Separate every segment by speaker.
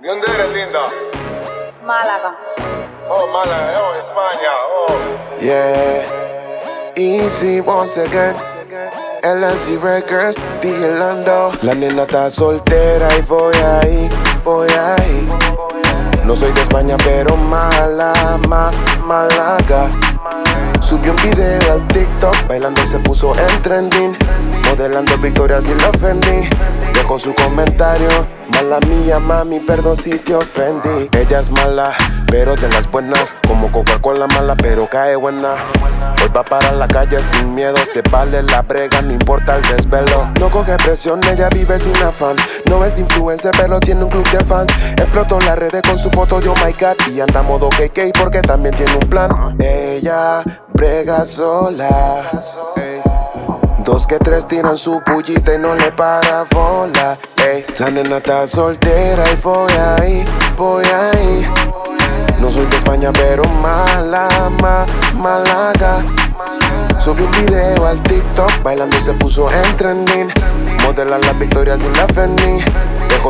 Speaker 1: ¿De dónde eres, linda?
Speaker 2: Málaga.
Speaker 1: Oh, Málaga, oh, España, oh.
Speaker 3: Yeah, easy once again. LNC Records, DJ Lando. La nena está soltera y voy ahí, voy ahí. No soy de España, pero mala, ma, Málaga. Subió un video al TikTok, bailando y se puso en trending. Modelando victorias y la ofendí. Dejó su comentario. Mala mía, mami, perdón si te ofendí. Ella es mala, pero de las buenas. Como Coca-Cola mala, pero cae buena. Hoy va para la calle sin miedo, se vale la brega, no importa el desvelo. No coge presión, ella vive sin afán. No es influencer, pero tiene un club de fans. Explotó las redes con su foto de Oh My God y anda modo KK porque también tiene un plan. Ella brega sola. Dos que tres tiran su pullita y no le para bola. La nena está soltera y voy ahí, voy ahí. No soy de España, pero mala, ma, Málaga. Subí un video al TikTok bailando y se puso en trending. Modelar las victorias y la Fendi.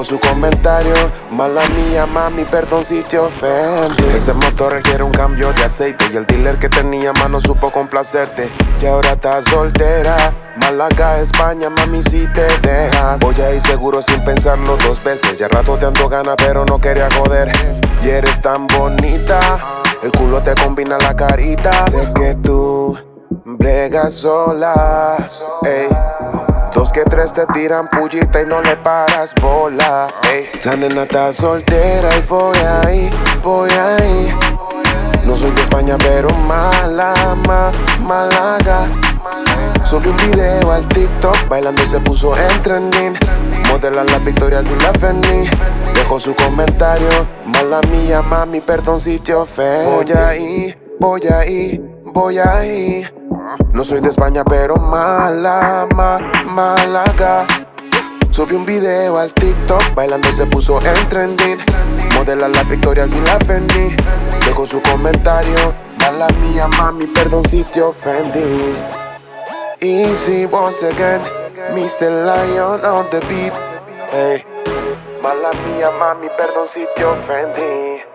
Speaker 3: Su comentario. Mala mía, mami, perdón si te ofendí. Ese motor requiere un cambio de aceite. Y el dealer que tenía mano supo complacerte. Y ahora estás soltera. Málaga, España, mami, si te dejas. Voy a ir seguro sin pensarlo dos veces. Ya rato te ando gana, pero no quería joder. Y eres tan bonita. El culo te combina la carita. Sé que tú bregas sola. Ey. Dos que tres te tiran pullita y no le paras bola. Ey. La nena está soltera y voy ahí, voy ahí. No soy de España, pero mala, ma, Málaga. Subí un video al TikTok bailando y se puso en trending. Modelar las victorias y la Fendi. Dejó su comentario. Mala mía, mami, perdón si te ofendí. Voy ahí, voy ahí, voy ahí. No soy de España, pero mala, ma, Málaga. Subí un video al TikTok bailando se puso en trending. Modelar las victorias y la Fendi. Dejó su comentario. Mala mía, mami, perdón si te ofendí. Easy once again, Mr. Lion on the beat. Hey. Mala mía, mami, perdón si te ofendí.